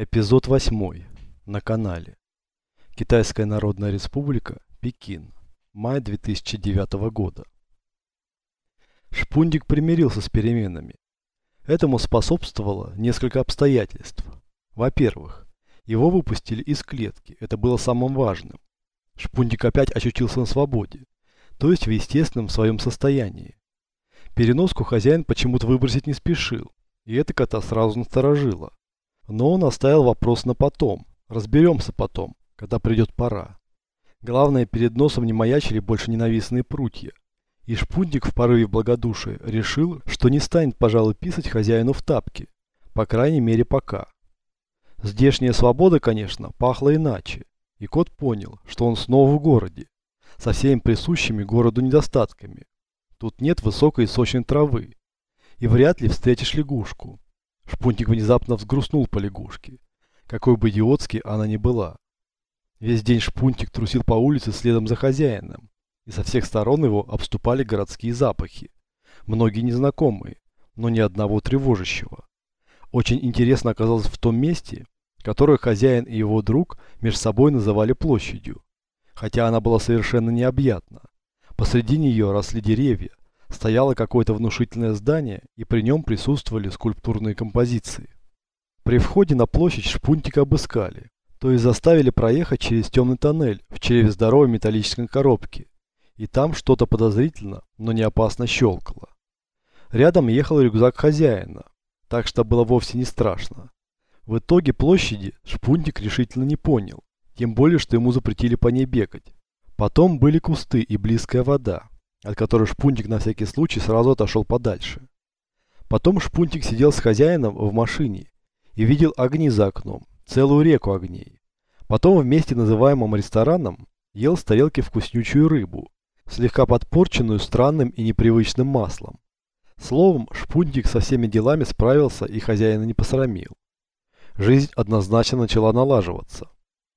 Эпизод 8. На канале. Китайская Народная Республика, Пекин. Май 2009 года. Шпундик примирился с переменами. Этому способствовало несколько обстоятельств. Во-первых, его выпустили из клетки, это было самым важным. Шпундик опять ощутился на свободе, то есть в естественном своем состоянии. Переноску хозяин почему-то выбросить не спешил, и это кота сразу насторожило. Но он оставил вопрос на потом. Разберемся потом, когда придет пора. Главное, перед носом не маячили больше ненавистные прутья. И шпунтик в порыве благодушия решил, что не станет, пожалуй, писать хозяину в тапки. По крайней мере, пока. Здешняя свобода, конечно, пахла иначе. И кот понял, что он снова в городе. Со всеми присущими городу недостатками. Тут нет высокой и сочной травы. И вряд ли встретишь лягушку. Шпунтик внезапно взгрустнул по лягушке. Какой бы идиотски она ни была. Весь день Шпунтик трусил по улице следом за хозяином. И со всех сторон его обступали городские запахи. Многие незнакомые, но ни одного тревожащего. Очень интересно оказалось в том месте, которое хозяин и его друг между собой называли площадью. Хотя она была совершенно необъятна. Посреди нее росли деревья, стояло какое-то внушительное здание, и при нем присутствовали скульптурные композиции. При входе на площадь шпунтика обыскали, то есть заставили проехать через темный тоннель в чреве здоровой металлической коробки, и там что-то подозрительно, но не опасно щелкало. Рядом ехал рюкзак хозяина, так что было вовсе не страшно. В итоге площади шпунтик решительно не понял, тем более, что ему запретили по ней бегать. Потом были кусты и близкая вода от которой Шпунтик на всякий случай сразу отошел подальше. Потом Шпунтик сидел с хозяином в машине и видел огни за окном, целую реку огней. Потом вместе называемым рестораном ел с тарелки вкуснючую рыбу, слегка подпорченную странным и непривычным маслом. Словом, Шпунтик со всеми делами справился и хозяина не посрамил. Жизнь однозначно начала налаживаться.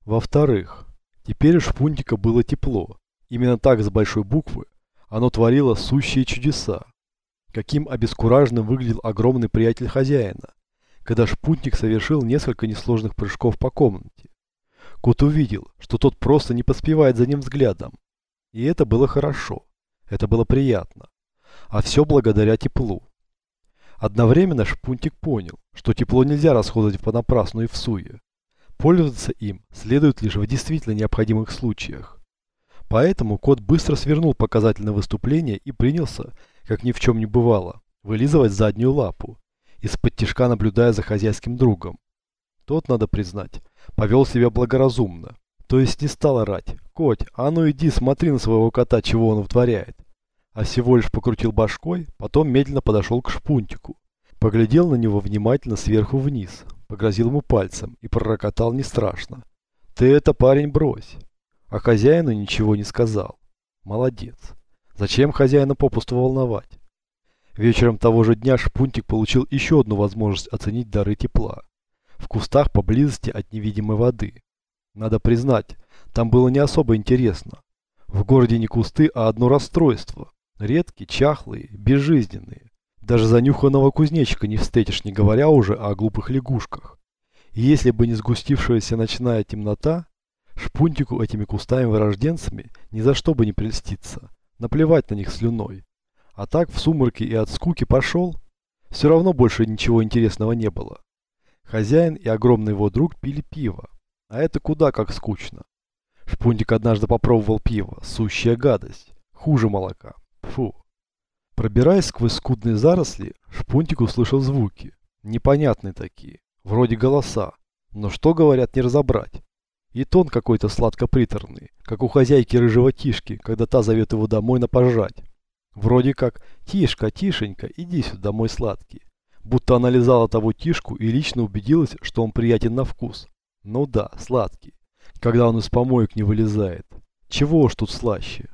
Во-вторых, теперь у Шпунтика было тепло. Именно так с большой буквы оно творило сущие чудеса. Каким обескураженным выглядел огромный приятель хозяина, когда шпутник совершил несколько несложных прыжков по комнате. Кот увидел, что тот просто не поспевает за ним взглядом. И это было хорошо. Это было приятно. А все благодаря теплу. Одновременно Шпунтик понял, что тепло нельзя расходовать понапрасну и в суе. Пользоваться им следует лишь в действительно необходимых случаях. Поэтому кот быстро свернул показательное выступление и принялся, как ни в чем не бывало, вылизывать заднюю лапу, из-под тишка наблюдая за хозяйским другом. Тот, надо признать, повел себя благоразумно, то есть не стал орать. «Коть, а ну иди, смотри на своего кота, чего он вытворяет!» А всего лишь покрутил башкой, потом медленно подошел к шпунтику. Поглядел на него внимательно сверху вниз, погрозил ему пальцем и пророкотал не страшно. «Ты это, парень, брось!» А хозяину ничего не сказал. Молодец. Зачем хозяина попусту волновать? Вечером того же дня Шпунтик получил еще одну возможность оценить дары тепла. В кустах поблизости от невидимой воды. Надо признать, там было не особо интересно. В городе не кусты, а одно расстройство. Редкие, чахлые, безжизненные. Даже занюханного кузнечика не встретишь, не говоря уже о глупых лягушках. И если бы не сгустившаяся ночная темнота, Шпунтику этими кустами-вырожденцами ни за что бы не прельститься. Наплевать на них слюной. А так в сумраке и от скуки пошел. Все равно больше ничего интересного не было. Хозяин и огромный его друг пили пиво. А это куда как скучно. Шпунтик однажды попробовал пиво. Сущая гадость. Хуже молока. Фу. Пробираясь сквозь скудные заросли, Шпунтик услышал звуки. Непонятные такие. Вроде голоса. Но что говорят, не разобрать. И тон какой-то сладко-приторный, как у хозяйки рыжего Тишки, когда та зовет его домой на пожрать. Вроде как «Тишка, Тишенька, иди сюда, мой сладкий». Будто она лизала того Тишку и лично убедилась, что он приятен на вкус. Ну да, сладкий. Когда он из помоек не вылезает. Чего уж тут слаще.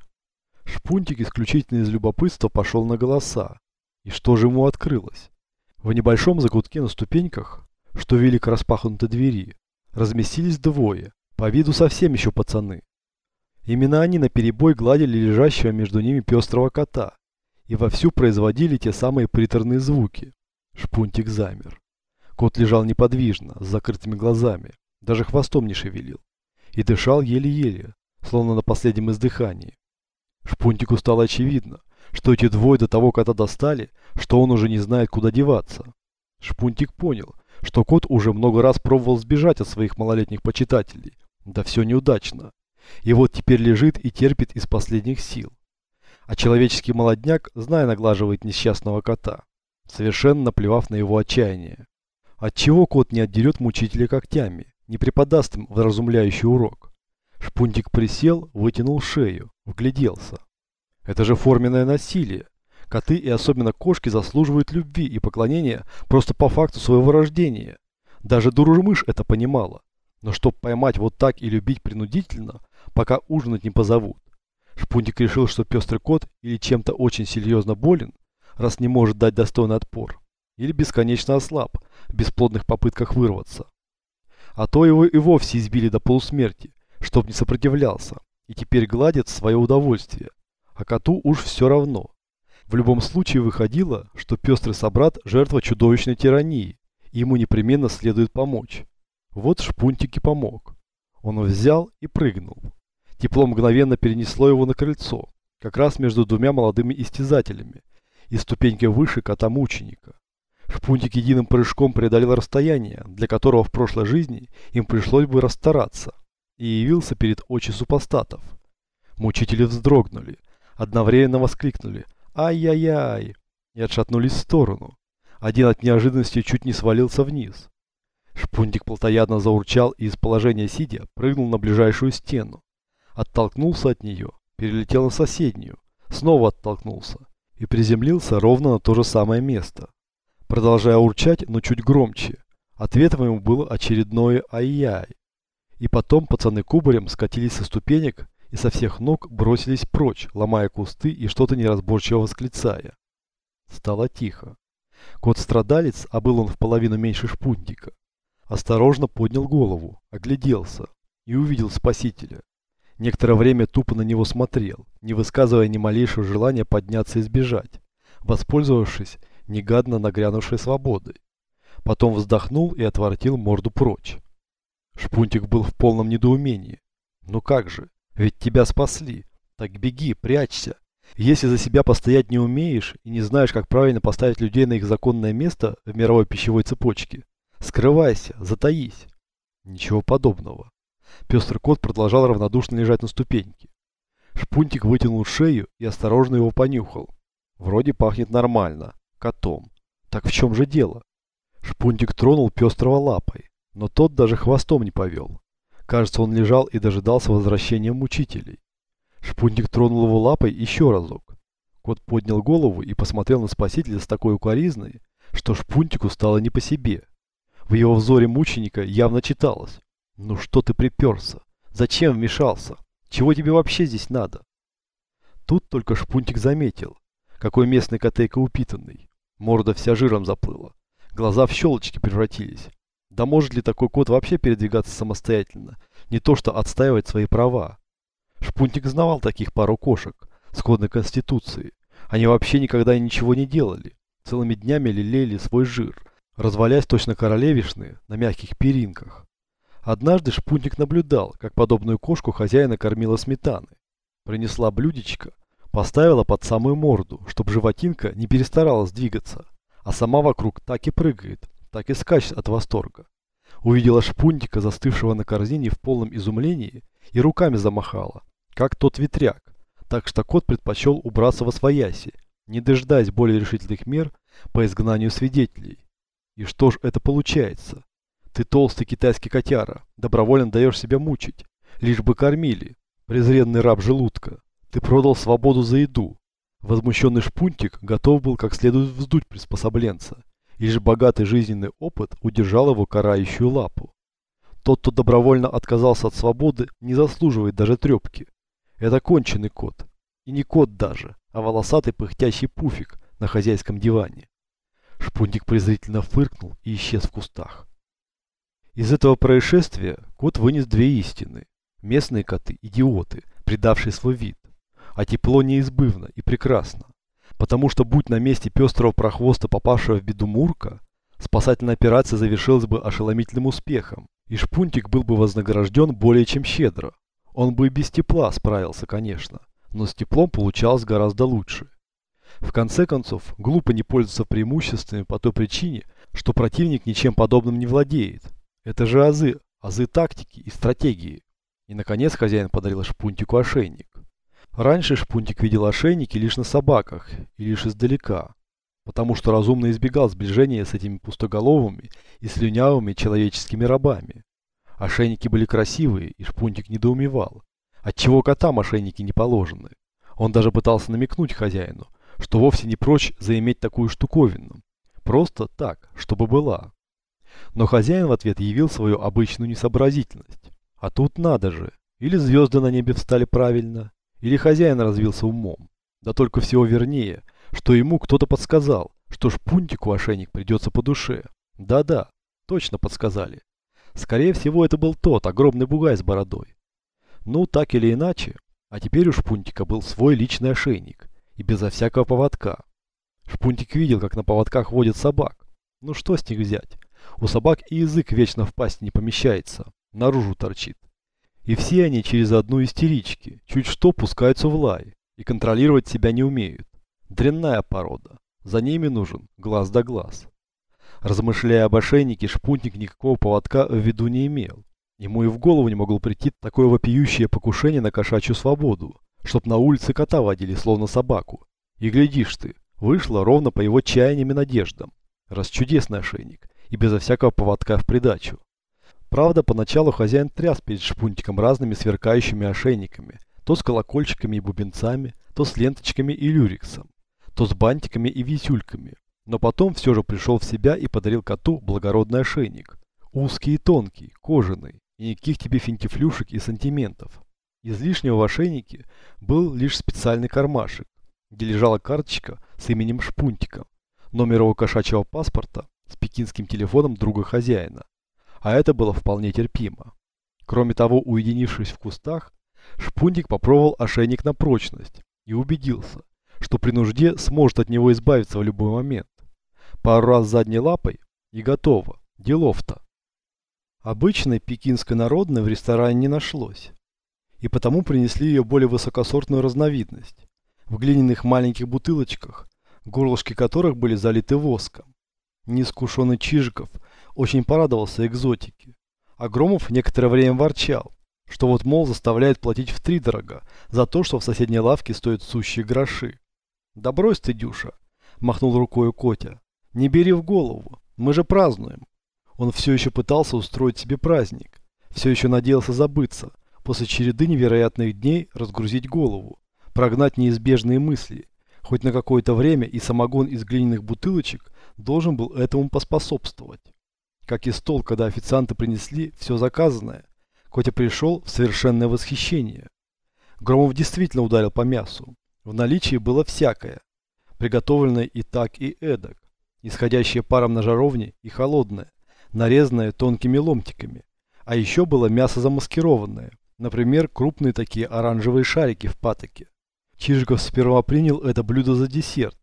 Шпунтик исключительно из любопытства пошел на голоса. И что же ему открылось? В небольшом закутке на ступеньках, что вели к распахнутой двери, разместились двое. По виду совсем еще пацаны. Именно они наперебой гладили лежащего между ними пестрого кота и вовсю производили те самые приторные звуки. Шпунтик замер. Кот лежал неподвижно, с закрытыми глазами, даже хвостом не шевелил. И дышал еле-еле, словно на последнем издыхании. Шпунтику стало очевидно, что эти двое до того кота достали, что он уже не знает, куда деваться. Шпунтик понял, что кот уже много раз пробовал сбежать от своих малолетних почитателей. Да все неудачно. И вот теперь лежит и терпит из последних сил. А человеческий молодняк, зная, наглаживает несчастного кота, совершенно наплевав на его отчаяние. Отчего кот не отдерет мучителя когтями, не преподаст им вразумляющий урок? Шпунтик присел, вытянул шею, вгляделся. Это же форменное насилие. Коты и особенно кошки заслуживают любви и поклонения просто по факту своего рождения. Даже дуру-мышь это понимала. Но чтоб поймать вот так и любить принудительно, пока ужинать не позовут. Шпунтик решил, что пестрый кот или чем-то очень серьезно болен, раз не может дать достойный отпор, или бесконечно ослаб в бесплодных попытках вырваться. А то его и вовсе избили до полусмерти, чтоб не сопротивлялся, и теперь гладит свое удовольствие, а коту уж все равно. В любом случае выходило, что пестрый собрат – жертва чудовищной тирании, и ему непременно следует помочь. Вот Шпунтик и помог. Он взял и прыгнул. Тепло мгновенно перенесло его на крыльцо, как раз между двумя молодыми истязателями, и ступенькой выше кота-мученика. Шпунтик единым прыжком преодолел расстояние, для которого в прошлой жизни им пришлось бы расстараться, и явился перед очи супостатов. Мучители вздрогнули, одновременно воскликнули «Ай-яй-яй!» и отшатнулись в сторону. Один от неожиданности чуть не свалился вниз. Шпунтик плотоядно заурчал и из положения сидя прыгнул на ближайшую стену. Оттолкнулся от нее, перелетел на соседнюю, снова оттолкнулся и приземлился ровно на то же самое место. Продолжая урчать, но чуть громче. Ответом ему было очередное «Ай-яй!». И потом пацаны кубарем скатились со ступенек и со всех ног бросились прочь, ломая кусты и что-то неразборчиво восклицая. Стало тихо. Кот-страдалец, а был он в половину меньше шпунтика, осторожно поднял голову, огляделся и увидел спасителя. Некоторое время тупо на него смотрел, не высказывая ни малейшего желания подняться и сбежать, воспользовавшись негадно нагрянувшей свободой. Потом вздохнул и отворотил морду прочь. Шпунтик был в полном недоумении. «Ну как же? Ведь тебя спасли. Так беги, прячься. Если за себя постоять не умеешь и не знаешь, как правильно поставить людей на их законное место в мировой пищевой цепочке, скрывайся, затаись». Ничего подобного. Пестрый кот продолжал равнодушно лежать на ступеньке. Шпунтик вытянул шею и осторожно его понюхал. Вроде пахнет нормально, котом. Так в чем же дело? Шпунтик тронул пестрого лапой, но тот даже хвостом не повел. Кажется, он лежал и дожидался возвращения мучителей. Шпунтик тронул его лапой еще разок. Кот поднял голову и посмотрел на спасителя с такой укоризной, что Шпунтику стало не по себе. В его взоре мученика явно читалось. «Ну что ты приперся? Зачем вмешался? Чего тебе вообще здесь надо?» Тут только Шпунтик заметил, какой местный котейка упитанный. Морда вся жиром заплыла. Глаза в щелочки превратились. Да может ли такой кот вообще передвигаться самостоятельно? Не то что отстаивать свои права. Шпунтик знавал таких пару кошек, сходной конституции. Они вообще никогда ничего не делали. Целыми днями лелеяли свой жир, развалясь точно королевишны на мягких перинках. Однажды Шпунтик наблюдал, как подобную кошку хозяина кормила сметаны. Принесла блюдечко, поставила под самую морду, чтобы животинка не перестаралась двигаться, а сама вокруг так и прыгает, так и скачет от восторга. Увидела Шпунтика, застывшего на корзине в полном изумлении, и руками замахала, как тот ветряк, так что кот предпочел убраться во свояси, не дожидаясь более решительных мер по изгнанию свидетелей. И что ж это получается? Ты толстый китайский котяра, добровольно даешь себя мучить, лишь бы кормили, презренный раб желудка. Ты продал свободу за еду. Возмущенный шпунтик готов был как следует вздуть приспособленца, лишь богатый жизненный опыт удержал его карающую лапу. Тот, кто добровольно отказался от свободы, не заслуживает даже трепки. Это конченый кот. И не кот даже, а волосатый пыхтящий пуфик на хозяйском диване. Шпунтик презрительно фыркнул и исчез в кустах. Из этого происшествия кот вынес две истины. Местные коты – идиоты, предавшие свой вид. А тепло неизбывно и прекрасно. Потому что будь на месте пестрого прохвоста, попавшего в беду Мурка, спасательная операция завершилась бы ошеломительным успехом, и Шпунтик был бы вознагражден более чем щедро. Он бы и без тепла справился, конечно, но с теплом получалось гораздо лучше. В конце концов, глупо не пользоваться преимуществами по той причине, что противник ничем подобным не владеет. Это же азы, азы тактики и стратегии. И, наконец, хозяин подарил Шпунтику ошейник. Раньше Шпунтик видел ошейники лишь на собаках и лишь издалека, потому что разумно избегал сближения с этими пустоголовыми и слюнявыми человеческими рабами. Ошейники были красивые, и Шпунтик недоумевал, отчего котам ошейники не положены. Он даже пытался намекнуть хозяину, что вовсе не прочь заиметь такую штуковину. Просто так, чтобы была. Но хозяин в ответ явил свою обычную несообразительность. А тут надо же, или звезды на небе встали правильно, или хозяин развился умом. Да только всего вернее, что ему кто-то подсказал, что шпунтику ошейник придется по душе. Да-да, точно подсказали. Скорее всего, это был тот, огромный бугай с бородой. Ну, так или иначе, а теперь у шпунтика был свой личный ошейник, и безо всякого поводка. Шпунтик видел, как на поводках водят собак. Ну что с них взять? У собак и язык вечно в пасть не помещается, наружу торчит. И все они через одну истерички, чуть что пускаются в лай, и контролировать себя не умеют. Дрянная порода. За ними нужен глаз да глаз. Размышляя об ошейнике, шпунтник никакого поводка в виду не имел. Ему и в голову не могло прийти такое вопиющее покушение на кошачью свободу, чтоб на улице кота водили, словно собаку. И глядишь ты, вышло ровно по его чаяниям и надеждам. Раз чудесный ошейник, и безо всякого поводка в придачу. Правда, поначалу хозяин тряс перед шпунтиком разными сверкающими ошейниками, то с колокольчиками и бубенцами, то с ленточками и люрексом, то с бантиками и висюльками. Но потом все же пришел в себя и подарил коту благородный ошейник. Узкий и тонкий, кожаный, и никаких тебе финтифлюшек и сантиментов. Излишнего в ошейнике был лишь специальный кармашек, где лежала карточка с именем Шпунтика, номер его кошачьего паспорта с пекинским телефоном друга хозяина. А это было вполне терпимо. Кроме того, уединившись в кустах, Шпунтик попробовал ошейник на прочность и убедился, что при нужде сможет от него избавиться в любой момент. Пару раз задней лапой и готово, делов-то. Обычной пекинской народной в ресторане не нашлось и потому принесли ее более высокосортную разновидность. В глиняных маленьких бутылочках, горлышки которых были залиты воском. Неискушенный Чижиков очень порадовался экзотике. А некоторое время ворчал, что вот, мол, заставляет платить втридорога за то, что в соседней лавке стоят сущие гроши. «Да брось ты, Дюша!» – махнул рукой Котя. «Не бери в голову, мы же празднуем». Он все еще пытался устроить себе праздник, все еще надеялся забыться, после череды невероятных дней разгрузить голову, прогнать неизбежные мысли. Хоть на какое-то время и самогон из глиняных бутылочек должен был этому поспособствовать. Как и стол, когда официанты принесли все заказанное, Котя пришел в совершенное восхищение. Громов действительно ударил по мясу. В наличии было всякое, приготовленное и так, и эдак, исходящее паром на жаровне и холодное, нарезанное тонкими ломтиками. А еще было мясо замаскированное, Например, крупные такие оранжевые шарики в патоке. Чижиков сперва принял это блюдо за десерт,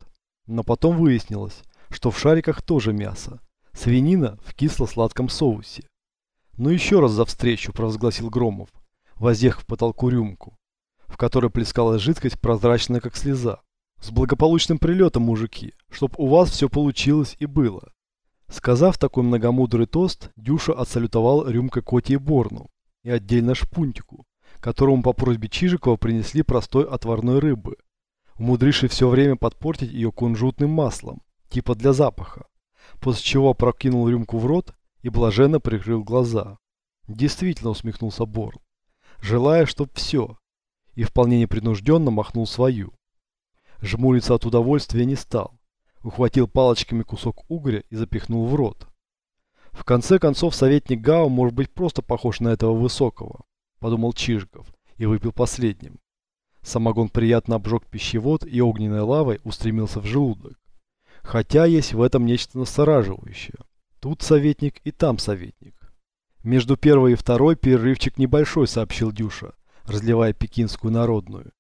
но потом выяснилось, что в шариках тоже мясо. Свинина в кисло-сладком соусе. «Ну еще раз за встречу», – провозгласил Громов, воздев к потолку рюмку, в которой плескалась жидкость, прозрачная как слеза. «С благополучным прилетом, мужики, чтоб у вас все получилось и было». Сказав такой многомудрый тост, Дюша отсалютовал рюмкой Коти и Борну, и отдельно шпунтику, которому по просьбе Чижикова принесли простой отварной рыбы, умудривший все время подпортить ее кунжутным маслом, типа для запаха, после чего прокинул рюмку в рот и блаженно прикрыл глаза. Действительно усмехнулся Борн, желая, чтоб все, и вполне непринужденно махнул свою. Жмуриться от удовольствия не стал, ухватил палочками кусок угря и запихнул в рот. В конце концов, советник Гао может быть просто похож на этого высокого, подумал Чижиков и выпил последним. Самогон приятно обжег пищевод и огненной лавой устремился в желудок. Хотя есть в этом нечто настораживающее. Тут советник и там советник. Между первой и второй перерывчик небольшой, сообщил Дюша, разливая пекинскую народную.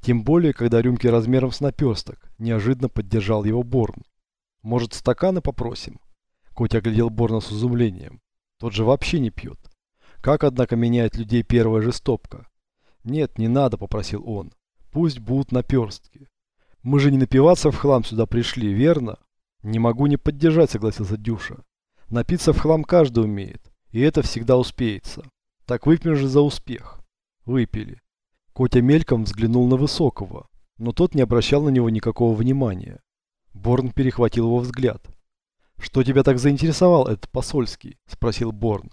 Тем более, когда рюмки размером с наперсток, неожиданно поддержал его Борн. Может, стаканы попросим? Котя оглядел Борна с изумлением. Тот же вообще не пьет. Как, однако, меняет людей первая же стопка? Нет, не надо, попросил он. Пусть будут наперстки. Мы же не напиваться в хлам сюда пришли, верно? Не могу не поддержать, согласился Дюша. Напиться в хлам каждый умеет, и это всегда успеется. Так выпьем же за успех. Выпили. Котя мельком взглянул на Высокого, но тот не обращал на него никакого внимания. Борн перехватил его взгляд. «Что тебя так заинтересовал этот посольский?» – спросил Борн.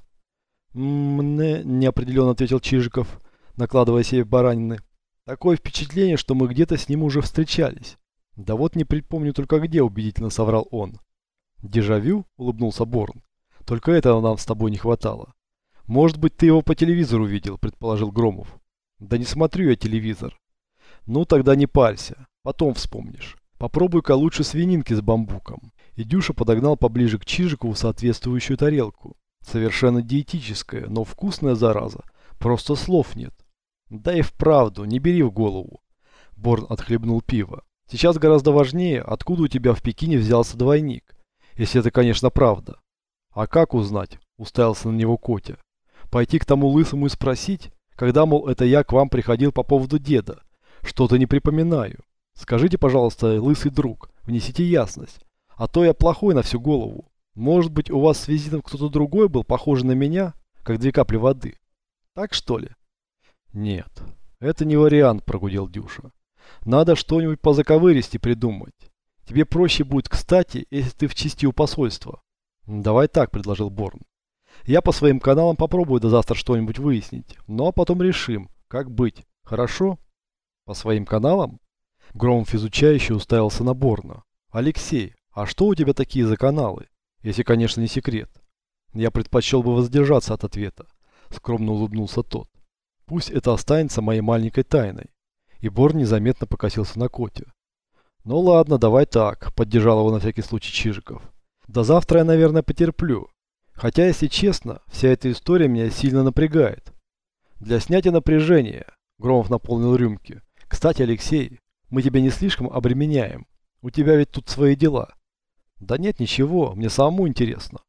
«Мне...» – неопределенно ответил Чижиков, накладывая себе баранины. «Такое впечатление, что мы где-то с ним уже встречались. Да вот не припомню только где», – убедительно соврал он. «Дежавю?» – улыбнулся Борн. «Только этого нам с тобой не хватало». «Может быть, ты его по телевизору видел», – предположил Громов. «Да не смотрю я телевизор». «Ну, тогда не парься. Потом вспомнишь. Попробуй-ка лучше свининки с бамбуком». И Дюша подогнал поближе к Чижикову соответствующую тарелку. Совершенно диетическая, но вкусная зараза. Просто слов нет. Да и вправду, не бери в голову. Борн отхлебнул пиво. Сейчас гораздо важнее, откуда у тебя в Пекине взялся двойник. Если это, конечно, правда. А как узнать? Уставился на него Котя. Пойти к тому лысому и спросить, когда, мол, это я к вам приходил по поводу деда. Что-то не припоминаю. Скажите, пожалуйста, лысый друг, внесите ясность. А то я плохой на всю голову. Может быть, у вас с визитом кто-то другой был, похожий на меня, как две капли воды. Так что ли? Нет, это не вариант, прогудел Дюша. Надо что-нибудь по заковыристи придумать. Тебе проще будет, кстати, если ты в части у посольства. Давай так, предложил Борн. Я по своим каналам попробую до завтра что-нибудь выяснить, ну а потом решим, как быть. Хорошо? По своим каналам? Громов изучающе уставился на Борна. Алексей, а что у тебя такие за каналы? Если, конечно, не секрет. Я предпочел бы воздержаться от ответа. Скромно улыбнулся тот. Пусть это останется моей маленькой тайной. И Бор незаметно покосился на коте. Ну ладно, давай так, поддержал его на всякий случай Чижиков. До завтра я, наверное, потерплю. Хотя, если честно, вся эта история меня сильно напрягает. Для снятия напряжения, Громов наполнил рюмки. Кстати, Алексей, мы тебя не слишком обременяем. У тебя ведь тут свои дела. Да нет, ничего, мне самому интересно.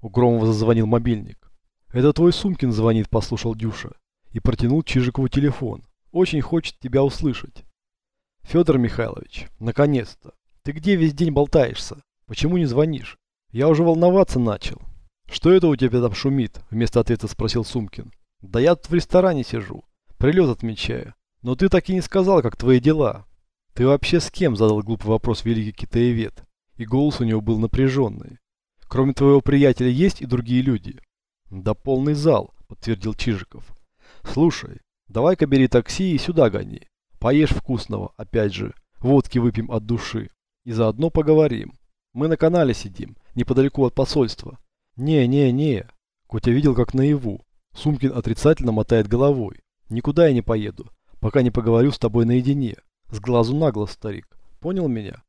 У Громова зазвонил мобильник. Это твой Сумкин звонит, послушал Дюша. И протянул Чижикову телефон. Очень хочет тебя услышать. Федор Михайлович, наконец-то. Ты где весь день болтаешься? Почему не звонишь? Я уже волноваться начал. Что это у тебя там шумит? Вместо ответа спросил Сумкин. Да я тут в ресторане сижу. Прилет отмечаю. Но ты так и не сказал, как твои дела. Ты вообще с кем? Задал глупый вопрос великий китаевед и голос у него был напряженный. Кроме твоего приятеля есть и другие люди? Да полный зал, подтвердил Чижиков. Слушай, давай-ка бери такси и сюда гони. Поешь вкусного, опять же, водки выпьем от души. И заодно поговорим. Мы на канале сидим, неподалеку от посольства. Не-не-не. Котя видел, как наяву. Сумкин отрицательно мотает головой. Никуда я не поеду, пока не поговорю с тобой наедине. С глазу на глаз, старик. Понял меня?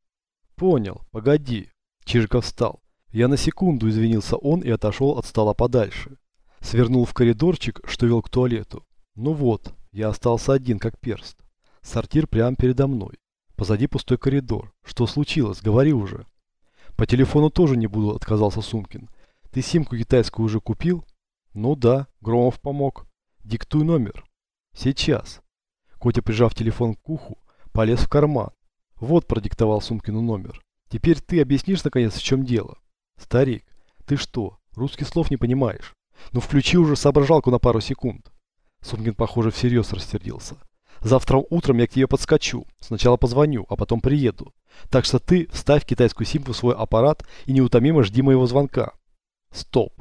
Понял, погоди. Чижиков встал. Я на секунду извинился он и отошел от стола подальше. Свернул в коридорчик, что вел к туалету. Ну вот, я остался один, как перст. Сортир прямо передо мной. Позади пустой коридор. Что случилось? Говори уже. По телефону тоже не буду, отказался Сумкин. Ты симку китайскую уже купил? Ну да, Громов помог. Диктуй номер. Сейчас. Котя, прижав телефон к уху, полез в карман. Вот продиктовал Сумкину номер. Теперь ты объяснишь наконец, в чем дело? Старик, ты что, русских слов не понимаешь? Ну включи уже соображалку на пару секунд. Сумкин, похоже, всерьез рассердился. Завтра утром я к тебе подскочу. Сначала позвоню, а потом приеду. Так что ты вставь китайскую симку в свой аппарат и неутомимо жди моего звонка. Стоп.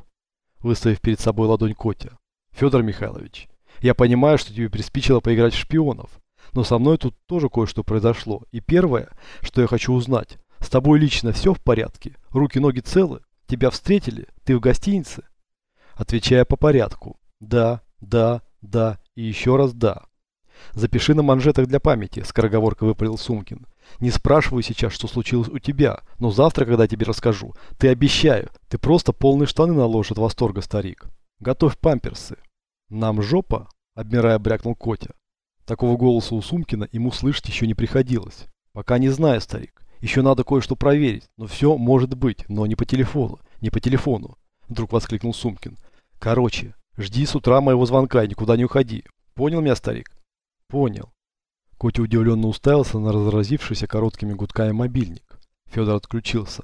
Выставив перед собой ладонь Котя. Федор Михайлович, я понимаю, что тебе приспичило поиграть в шпионов. Но со мной тут тоже кое-что произошло. И первое, что я хочу узнать, с тобой лично все в порядке? Руки-ноги целы? Тебя встретили? Ты в гостинице? Отвечая по порядку. Да, да, да и еще раз да. Запиши на манжетах для памяти, скороговорка выпалил Сумкин. Не спрашиваю сейчас, что случилось у тебя, но завтра, когда тебе расскажу, ты обещаю, ты просто полные штаны наложишь от восторга, старик. Готовь памперсы. Нам жопа, обмирая брякнул Котя. Такого голоса у Сумкина ему слышать еще не приходилось. Пока не знаю, старик. Еще надо кое-что проверить. Но все может быть, но не по телефону. Не по телефону, вдруг воскликнул Сумкин. Короче, жди с утра моего звонка и никуда не уходи. Понял меня, старик? Понял. Котя удивленно уставился на разразившийся короткими гудками мобильник. Федор отключился.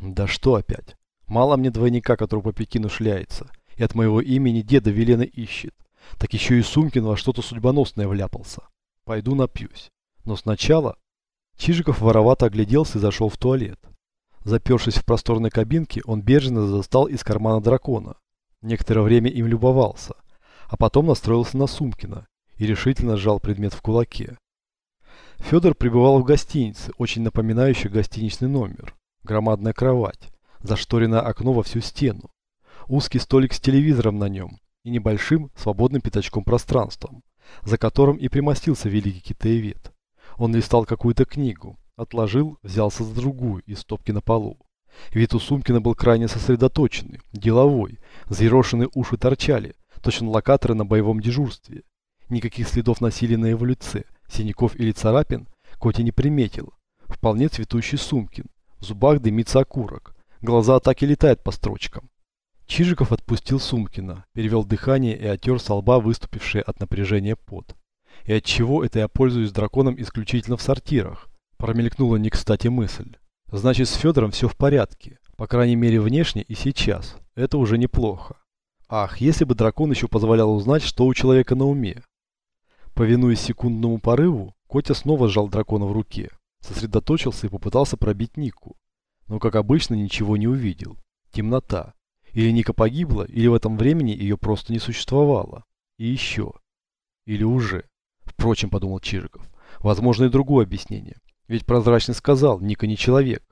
Да что опять? Мало мне двойника, который по Пекину шляется, и от моего имени деда Велена ищет. Так еще и Сумкин во что-то судьбоносное вляпался. Пойду напьюсь. Но сначала... Чижиков воровато огляделся и зашел в туалет. Запершись в просторной кабинке, он бережно застал из кармана дракона. Некоторое время им любовался, а потом настроился на Сумкина и решительно сжал предмет в кулаке. Федор пребывал в гостинице, очень напоминающей гостиничный номер. Громадная кровать, зашторенное окно во всю стену, узкий столик с телевизором на нем и небольшим свободным пятачком пространством, за которым и примостился великий китаевед. Он листал какую-то книгу, отложил, взялся за другую из стопки на полу. Вид у Сумкина был крайне сосредоточенный, деловой, взъерошенные уши торчали, точно локаторы на боевом дежурстве. Никаких следов насилия на его лице, синяков или царапин Котя не приметил. Вполне цветущий Сумкин, в зубах дымится окурок, глаза так и летают по строчкам. Чижиков отпустил Сумкина, перевел дыхание и отер со лба выступивший от напряжения пот. И от чего это я пользуюсь драконом исключительно в сортирах? Промелькнула не кстати мысль. Значит, с Федором все в порядке. По крайней мере, внешне и сейчас. Это уже неплохо. Ах, если бы дракон еще позволял узнать, что у человека на уме. Повинуясь секундному порыву, Котя снова сжал дракона в руке, сосредоточился и попытался пробить Нику. Но, как обычно, ничего не увидел. Темнота. Или Ника погибла, или в этом времени ее просто не существовало. И еще. Или уже. Впрочем, подумал Чижиков, возможно и другое объяснение. Ведь прозрачно сказал, Ника не человек.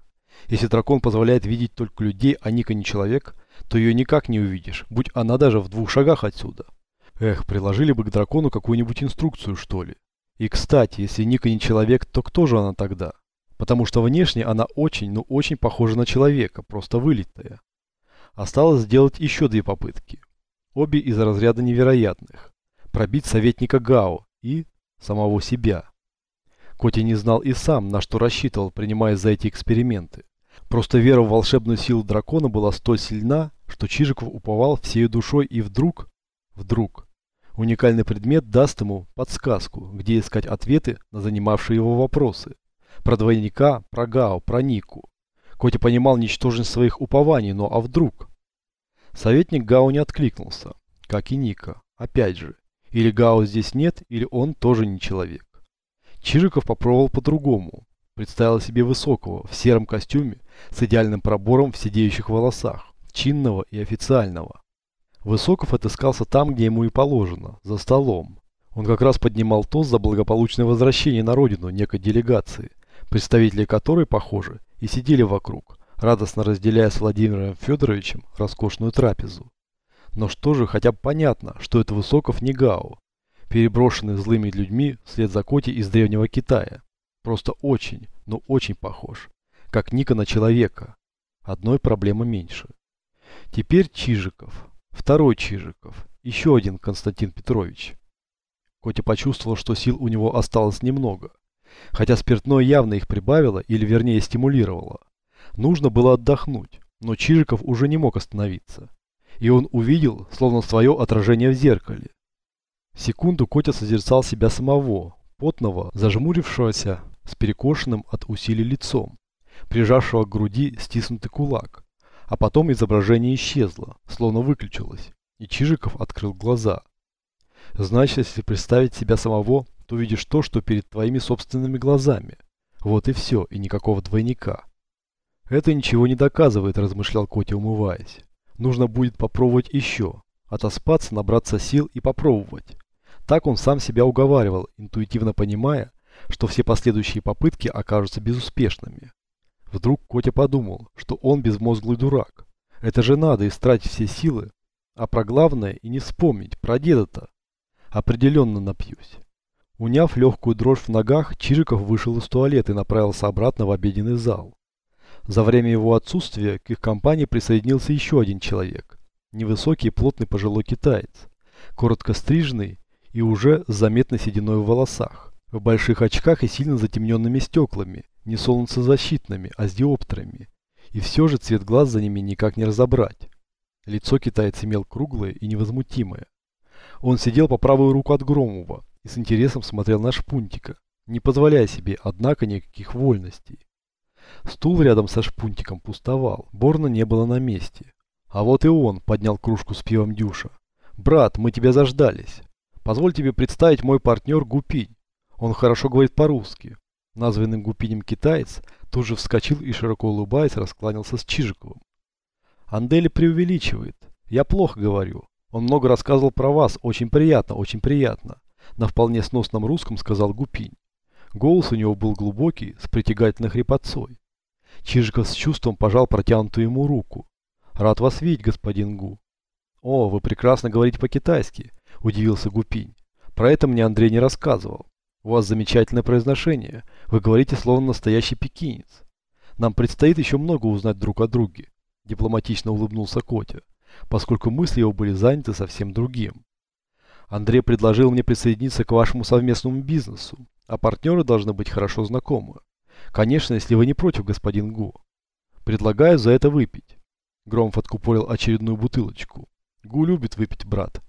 Если дракон позволяет видеть только людей, а Ника не человек, то ее никак не увидишь, будь она даже в двух шагах отсюда. Эх, приложили бы к дракону какую-нибудь инструкцию, что ли. И кстати, если Ника не человек, то кто же она тогда? Потому что внешне она очень, ну очень похожа на человека, просто вылитая. Осталось сделать еще две попытки. Обе из разряда невероятных. Пробить советника Гао и самого себя. Котя не знал и сам, на что рассчитывал, принимая за эти эксперименты. Просто вера в волшебную силу дракона была столь сильна, что Чижиков уповал всей душой и вдруг, вдруг, уникальный предмет даст ему подсказку, где искать ответы на занимавшие его вопросы. Про двойника, про Гао, про Нику. Котя понимал ничтожность своих упований, но а вдруг? Советник Гао не откликнулся, как и Ника. Опять же, или Гао здесь нет, или он тоже не человек. Чижиков попробовал по-другому. Представил себе высокого, в сером костюме, с идеальным пробором в сидеющих волосах, чинного и официального. Высоков отыскался там, где ему и положено, за столом. Он как раз поднимал тост за благополучное возвращение на родину некой делегации, представители которой, похоже, и сидели вокруг, радостно разделяя с Владимиром Федоровичем роскошную трапезу. Но что же, хотя бы понятно, что это Высоков не Гао, переброшенный злыми людьми вслед за Коти из древнего Китая. Просто очень, но очень похож. Как Ника на человека. Одной проблемы меньше. Теперь Чижиков. Второй Чижиков. Еще один Константин Петрович. Котя почувствовал, что сил у него осталось немного. Хотя спиртное явно их прибавило, или вернее стимулировало. Нужно было отдохнуть, но Чижиков уже не мог остановиться. И он увидел, словно свое отражение в зеркале. Секунду Котя созерцал себя самого, потного, зажмурившегося, с перекошенным от усилий лицом, прижавшего к груди стиснутый кулак. А потом изображение исчезло, словно выключилось, и Чижиков открыл глаза. Значит, если представить себя самого, то видишь то, что перед твоими собственными глазами. Вот и все, и никакого двойника. Это ничего не доказывает, размышлял Котя, умываясь. Нужно будет попробовать еще. Отоспаться, набраться сил и попробовать. Так он сам себя уговаривал, интуитивно понимая, что все последующие попытки окажутся безуспешными. Вдруг Котя подумал, что он безмозглый дурак. Это же надо истратить все силы, а про главное и не вспомнить, про деда-то. Определенно напьюсь. Уняв легкую дрожь в ногах, Чижиков вышел из туалета и направился обратно в обеденный зал. За время его отсутствия к их компании присоединился еще один человек. Невысокий и плотный пожилой китаец. Коротко стриженный и уже с заметной сединой в волосах. В больших очках и сильно затемненными стеклами, не солнцезащитными, а с диоптрами. И все же цвет глаз за ними никак не разобрать. Лицо китайца имел круглое и невозмутимое. Он сидел по правую руку от Громова и с интересом смотрел на Шпунтика, не позволяя себе, однако, никаких вольностей. Стул рядом со Шпунтиком пустовал, Борна не было на месте. А вот и он поднял кружку с пивом Дюша. «Брат, мы тебя заждались. Позволь тебе представить мой партнер Гупинь. Он хорошо говорит по-русски». Названным Гупинем китаец тут же вскочил и, широко улыбаясь, раскланялся с Чижиковым. Андели преувеличивает. Я плохо говорю. Он много рассказывал про вас. Очень приятно, очень приятно. На вполне сносном русском сказал Гупинь. Голос у него был глубокий, с притягательной хрипотцой. Чижиков с чувством пожал протянутую ему руку. «Рад вас видеть, господин Гу». «О, вы прекрасно говорите по-китайски», – удивился Гупинь. «Про это мне Андрей не рассказывал. У вас замечательное произношение. Вы говорите словно настоящий пекинец. Нам предстоит еще много узнать друг о друге. Дипломатично улыбнулся Котя, поскольку мысли его были заняты совсем другим. Андрей предложил мне присоединиться к вашему совместному бизнесу, а партнеры должны быть хорошо знакомы. Конечно, если вы не против, господин Гу. Предлагаю за это выпить. Громов откупорил очередную бутылочку. Гу любит выпить, брат.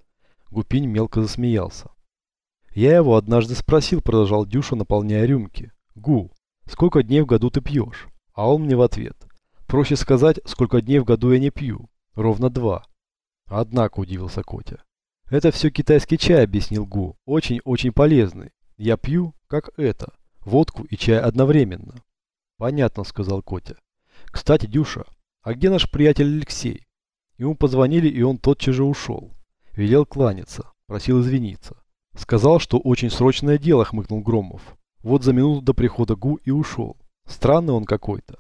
Гупинь мелко засмеялся. Я его однажды спросил, продолжал Дюша, наполняя рюмки. Гу, сколько дней в году ты пьешь? А он мне в ответ. Проще сказать, сколько дней в году я не пью. Ровно два. Однако, удивился Котя. Это все китайский чай, объяснил Гу. Очень-очень полезный. Я пью, как это. Водку и чай одновременно. Понятно, сказал Котя. Кстати, Дюша, а где наш приятель Алексей? Ему позвонили, и он тотчас же ушел. Велел кланяться, просил извиниться. Сказал, что очень срочное дело, хмыкнул Громов. Вот за минуту до прихода Гу и ушел. Странный он какой-то.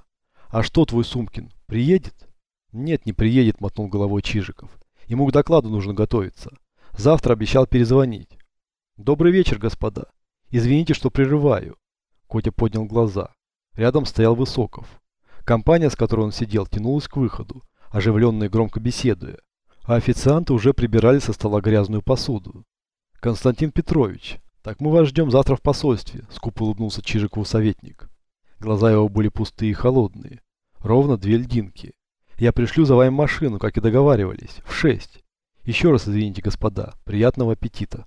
«А что твой Сумкин? Приедет?» «Нет, не приедет», — мотнул головой Чижиков. «Ему к докладу нужно готовиться. Завтра обещал перезвонить». «Добрый вечер, господа. Извините, что прерываю». Котя поднял глаза. Рядом стоял Высоков. Компания, с которой он сидел, тянулась к выходу, оживленно и громко беседуя. А официанты уже прибирали со стола грязную посуду. «Константин Петрович, так мы вас ждем завтра в посольстве», — скупо улыбнулся Чижикову советник. Глаза его были пустые и холодные. Ровно две льдинки. Я пришлю за вами машину, как и договаривались, в шесть. Еще раз извините, господа. Приятного аппетита.